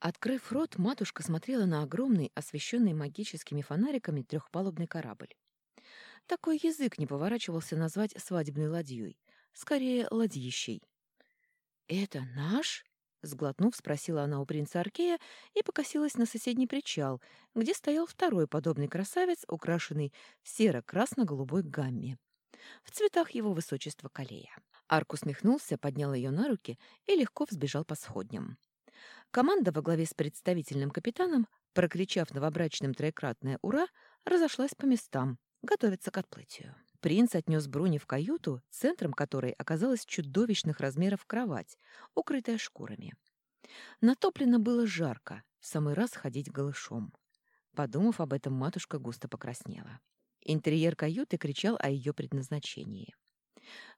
Открыв рот, матушка смотрела на огромный, освещенный магическими фонариками трехпалубный корабль. Такой язык не поворачивался назвать свадебной ладьей, скорее ладьищей. «Это наш?» — сглотнув, спросила она у принца Аркея и покосилась на соседний причал, где стоял второй подобный красавец, украшенный серо-красно-голубой гамме. В цветах его высочества Калея. Арк усмехнулся, поднял ее на руки и легко взбежал по сходням. Команда во главе с представительным капитаном, прокричав новобрачным троекратное «Ура!», разошлась по местам, готовиться к отплытию. Принц отнес Бруни в каюту, центром которой оказалась чудовищных размеров кровать, укрытая шкурами. Натоплено было жарко, в самый раз ходить голышом. Подумав об этом, матушка густо покраснела. Интерьер каюты кричал о ее предназначении.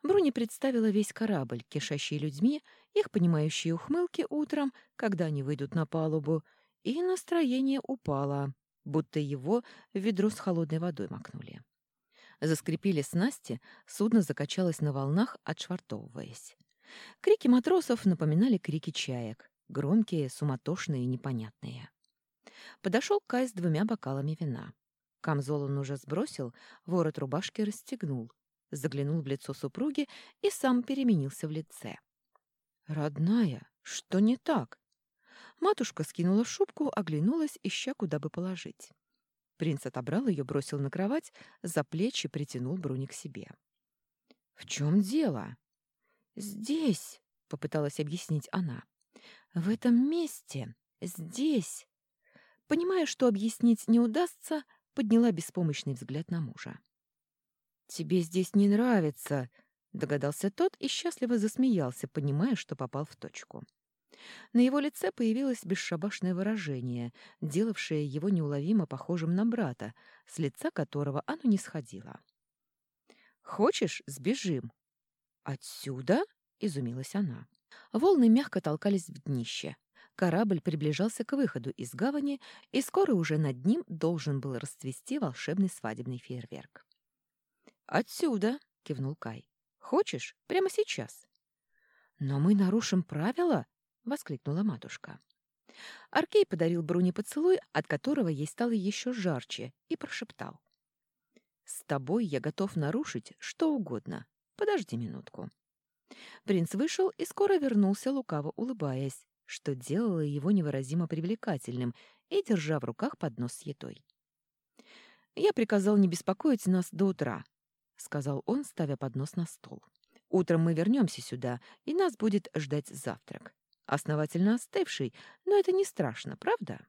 Бруни представила весь корабль, кишащий людьми, их понимающие ухмылки утром, когда они выйдут на палубу, и настроение упало, будто его в ведро с холодной водой макнули. Заскрипели снасти, судно закачалось на волнах, отшвартовываясь. Крики матросов напоминали крики чаек, громкие, суматошные и непонятные. Подошел Кай с двумя бокалами вина. Камзол он уже сбросил, ворот рубашки расстегнул, заглянул в лицо супруги и сам переменился в лице. «Родная, что не так?» Матушка скинула шубку, оглянулась, ища, куда бы положить. Принц отобрал ее, бросил на кровать, за плечи притянул Бруни к себе. «В чем дело?» «Здесь», — попыталась объяснить она. «В этом месте, здесь». Понимая, что объяснить не удастся, подняла беспомощный взгляд на мужа. «Тебе здесь не нравится», — догадался тот и счастливо засмеялся, понимая, что попал в точку. На его лице появилось бесшабашное выражение, делавшее его неуловимо похожим на брата, с лица которого оно не сходило. «Хочешь, сбежим?» «Отсюда?» — изумилась она. Волны мягко толкались в днище. Корабль приближался к выходу из гавани, и скоро уже над ним должен был расцвести волшебный свадебный фейерверк. «Отсюда!» — кивнул Кай. «Хочешь? Прямо сейчас?» «Но мы нарушим правила?» — воскликнула матушка. Аркей подарил Бруне поцелуй, от которого ей стало еще жарче, и прошептал. «С тобой я готов нарушить что угодно. Подожди минутку». Принц вышел и скоро вернулся, лукаво улыбаясь, что делало его невыразимо привлекательным, и держа в руках поднос с едой. «Я приказал не беспокоить нас до утра», — сказал он, ставя поднос на стол. «Утром мы вернемся сюда, и нас будет ждать завтрак основательно остывший, но это не страшно, правда?»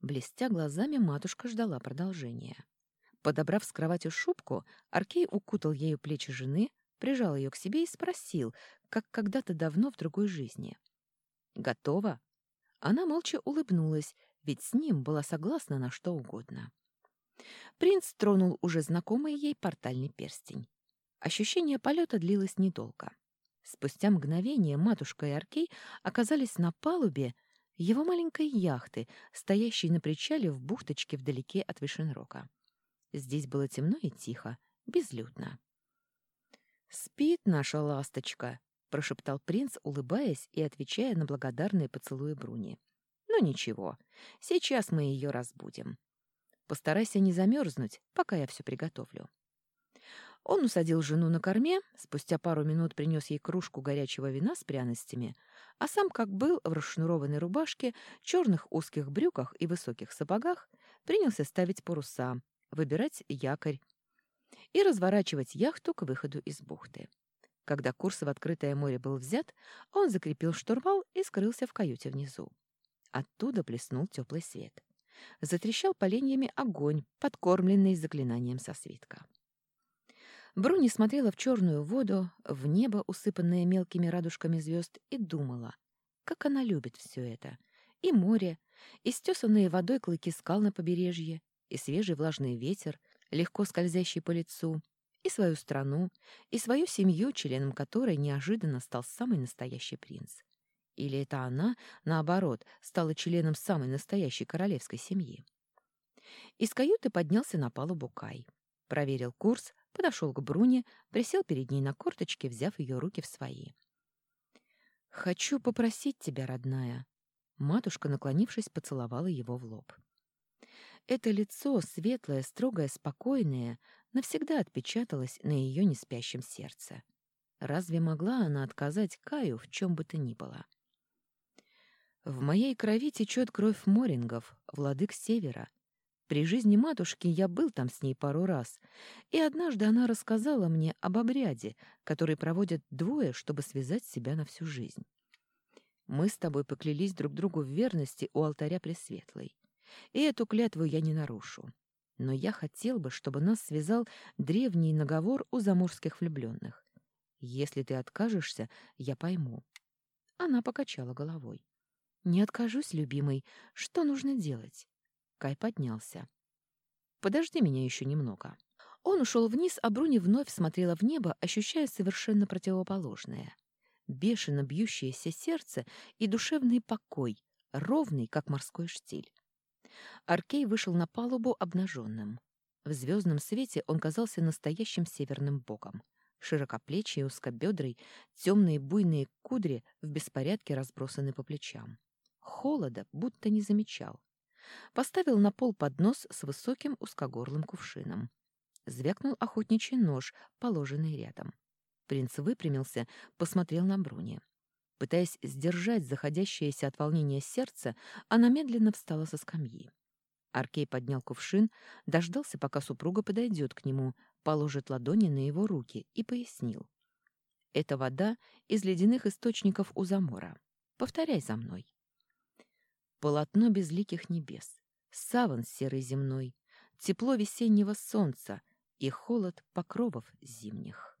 Блестя глазами, матушка ждала продолжения. Подобрав с кровати шубку, Аркей укутал ею плечи жены, прижал ее к себе и спросил, как когда-то давно в другой жизни. «Готова?» Она молча улыбнулась, ведь с ним была согласна на что угодно. Принц тронул уже знакомый ей портальный перстень. Ощущение полета длилось недолго. Спустя мгновение матушка и Аркей оказались на палубе его маленькой яхты, стоящей на причале в бухточке вдалеке от Вишенрока. Здесь было темно и тихо, безлюдно. «Спит наша ласточка», — прошептал принц, улыбаясь и отвечая на благодарные поцелуи Бруни. «Ну ничего, сейчас мы ее разбудим. Постарайся не замерзнуть, пока я все приготовлю». Он усадил жену на корме, спустя пару минут принес ей кружку горячего вина с пряностями, а сам, как был, в расшнурованной рубашке, черных узких брюках и высоких сапогах, принялся ставить паруса, выбирать якорь и разворачивать яхту к выходу из бухты. Когда курс в открытое море был взят, он закрепил штурвал и скрылся в каюте внизу. Оттуда плеснул теплый свет. Затрещал поленьями огонь, подкормленный заклинанием со свитка. Бруни смотрела в черную воду, в небо, усыпанное мелкими радужками звезд, и думала, как она любит все это. И море, и стесанные водой клыки скал на побережье, и свежий влажный ветер, легко скользящий по лицу, и свою страну, и свою семью, членом которой неожиданно стал самый настоящий принц. Или это она, наоборот, стала членом самой настоящей королевской семьи? Из каюты поднялся на палубу Кай. Проверил курс, подошел к Бруне, присел перед ней на корточки, взяв ее руки в свои. «Хочу попросить тебя, родная». Матушка, наклонившись, поцеловала его в лоб. Это лицо, светлое, строгое, спокойное, навсегда отпечаталось на ее неспящем сердце. Разве могла она отказать Каю в чем бы то ни было? В моей крови течет кровь морингов, владык севера. При жизни матушки я был там с ней пару раз, и однажды она рассказала мне об обряде, который проводят двое, чтобы связать себя на всю жизнь. Мы с тобой поклялись друг другу в верности у алтаря Пресветлой, и эту клятву я не нарушу. Но я хотел бы, чтобы нас связал древний наговор у заморских влюбленных. Если ты откажешься, я пойму. Она покачала головой. «Не откажусь, любимый. Что нужно делать?» Кай поднялся. «Подожди меня еще немного». Он ушел вниз, а Бруни вновь смотрела в небо, ощущая совершенно противоположное. Бешено бьющееся сердце и душевный покой, ровный, как морской штиль. Аркей вышел на палубу обнаженным. В звездном свете он казался настоящим северным богом. Широкоплечий, узкобедрый, темные буйные кудри в беспорядке разбросаны по плечам холода будто не замечал. Поставил на пол поднос с высоким узкогорлым кувшином. Звякнул охотничий нож, положенный рядом. Принц выпрямился, посмотрел на Бруни. Пытаясь сдержать заходящееся от волнения сердце, она медленно встала со скамьи. Аркей поднял кувшин, дождался, пока супруга подойдет к нему, положит ладони на его руки и пояснил. «Это вода из ледяных источников у Замора. Повторяй за мной» полотно безликих небес, саван серый земной, тепло весеннего солнца и холод покровов зимних.